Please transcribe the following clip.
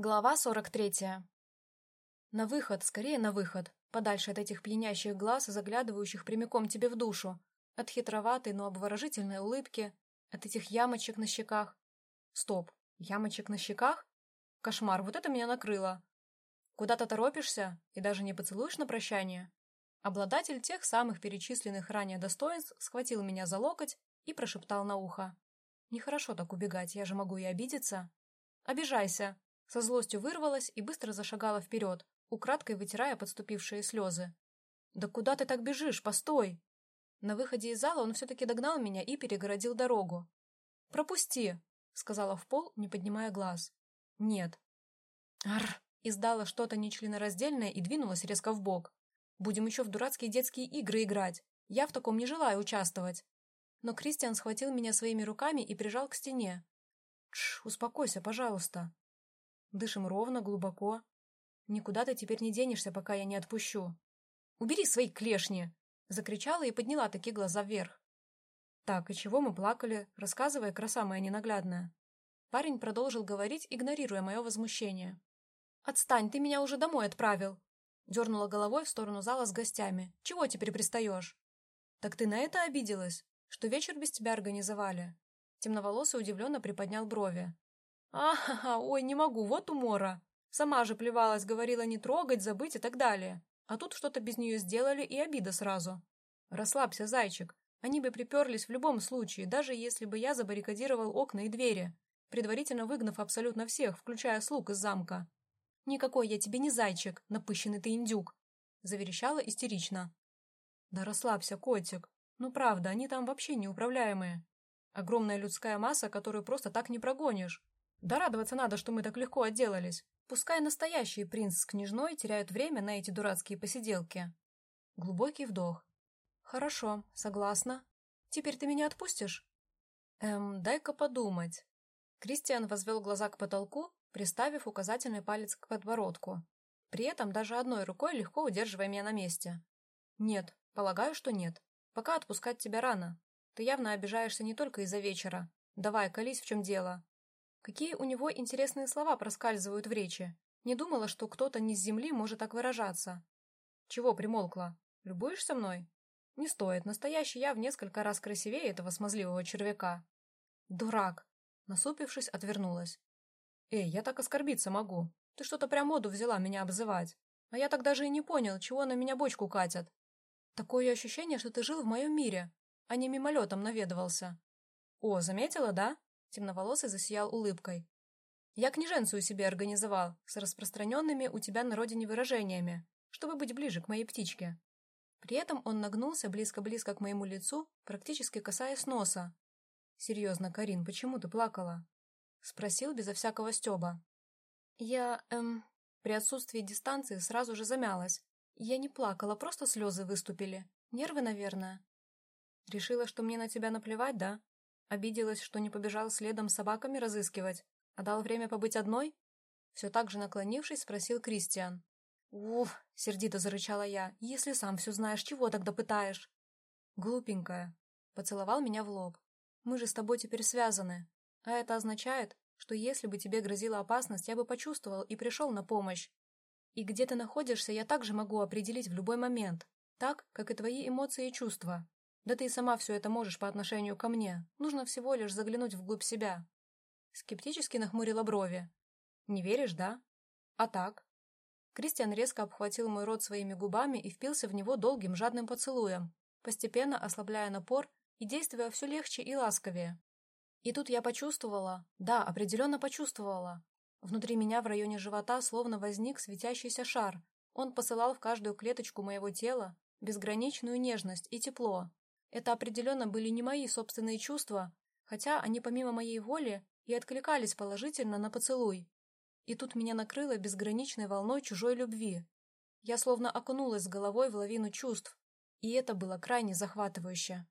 Глава 43. На выход, скорее на выход, подальше от этих пьянящих глаз, заглядывающих прямиком тебе в душу, от хитроватой, но обворожительной улыбки, от этих ямочек на щеках. Стоп, ямочек на щеках? Кошмар, вот это меня накрыло. Куда-то торопишься и даже не поцелуешь на прощание? Обладатель тех самых перечисленных ранее достоинств схватил меня за локоть и прошептал на ухо. Нехорошо так убегать, я же могу и обидеться. Обижайся, со злостью вырвалась и быстро зашагала вперед, украдкой вытирая подступившие слезы. «Да куда ты так бежишь? Постой!» На выходе из зала он все-таки догнал меня и перегородил дорогу. «Пропусти!» — сказала в пол, не поднимая глаз. «Нет». «Арр!» — издала что-то нечленораздельное и двинулась резко в бок. «Будем еще в дурацкие детские игры играть. Я в таком не желаю участвовать». Но Кристиан схватил меня своими руками и прижал к стене. «Тш, успокойся, пожалуйста», Дышим ровно, глубоко. Никуда ты теперь не денешься, пока я не отпущу. Убери свои клешни! Закричала и подняла такие глаза вверх. Так, и чего мы плакали, рассказывая, краса моя ненаглядная. Парень продолжил говорить, игнорируя мое возмущение. «Отстань, ты меня уже домой отправил!» Дернула головой в сторону зала с гостями. «Чего теперь пристаешь?» «Так ты на это обиделась? Что вечер без тебя организовали?» Темноволосый удивленно приподнял брови. А, ой, не могу, вот умора. Сама же плевалась, говорила не трогать, забыть и так далее. А тут что-то без нее сделали и обида сразу. Расслабься, зайчик. Они бы приперлись в любом случае, даже если бы я забаррикадировал окна и двери, предварительно выгнав абсолютно всех, включая слуг из замка. «Никакой я тебе не зайчик, напыщенный ты индюк!» Заверещала истерично. «Да расслабься, котик. Ну правда, они там вообще неуправляемые. Огромная людская масса, которую просто так не прогонишь. Да радоваться надо, что мы так легко отделались. Пускай настоящий принц с княжной теряют время на эти дурацкие посиделки. Глубокий вдох. Хорошо, согласна. Теперь ты меня отпустишь? Эм, дай-ка подумать. Кристиан возвел глаза к потолку, приставив указательный палец к подбородку. При этом даже одной рукой легко удерживая меня на месте. Нет, полагаю, что нет. Пока отпускать тебя рано. Ты явно обижаешься не только из-за вечера. Давай, колись, в чем дело. Какие у него интересные слова проскальзывают в речи. Не думала, что кто-то не с земли может так выражаться. Чего примолкла? Любуешься мной? Не стоит. Настоящий я в несколько раз красивее этого смазливого червяка. Дурак. Насупившись, отвернулась. Эй, я так оскорбиться могу. Ты что-то прям моду взяла меня обзывать. А я так даже и не понял, чего на меня бочку катят. Такое ощущение, что ты жил в моем мире, а не мимолетом наведывался. О, заметила, да? Темноволосый засиял улыбкой. «Я княженцию себе организовал, с распространенными у тебя на родине выражениями, чтобы быть ближе к моей птичке». При этом он нагнулся близко-близко к моему лицу, практически касаясь носа. «Серьезно, Карин, почему ты плакала?» Спросил безо всякого стеба. «Я, эм...» При отсутствии дистанции сразу же замялась. Я не плакала, просто слезы выступили. Нервы, наверное. Решила, что мне на тебя наплевать, да? Обиделась, что не побежал следом собаками разыскивать, а дал время побыть одной? Все так же наклонившись, спросил Кристиан. «Уф!» — сердито зарычала я. «Если сам все знаешь, чего тогда пытаешь?» «Глупенькая!» — поцеловал меня в лоб. «Мы же с тобой теперь связаны. А это означает, что если бы тебе грозила опасность, я бы почувствовал и пришел на помощь. И где ты находишься, я также могу определить в любой момент, так, как и твои эмоции и чувства. Да ты и сама все это можешь по отношению ко мне. Нужно всего лишь заглянуть вглубь себя. Скептически нахмурила брови. Не веришь, да? А так? Кристиан резко обхватил мой рот своими губами и впился в него долгим жадным поцелуем, постепенно ослабляя напор и действуя все легче и ласковее. И тут я почувствовала, да, определенно почувствовала. Внутри меня в районе живота словно возник светящийся шар. Он посылал в каждую клеточку моего тела безграничную нежность и тепло, это определенно были не мои собственные чувства, хотя они помимо моей воли и откликались положительно на поцелуй. И тут меня накрыло безграничной волной чужой любви. Я словно окунулась с головой в лавину чувств, и это было крайне захватывающе.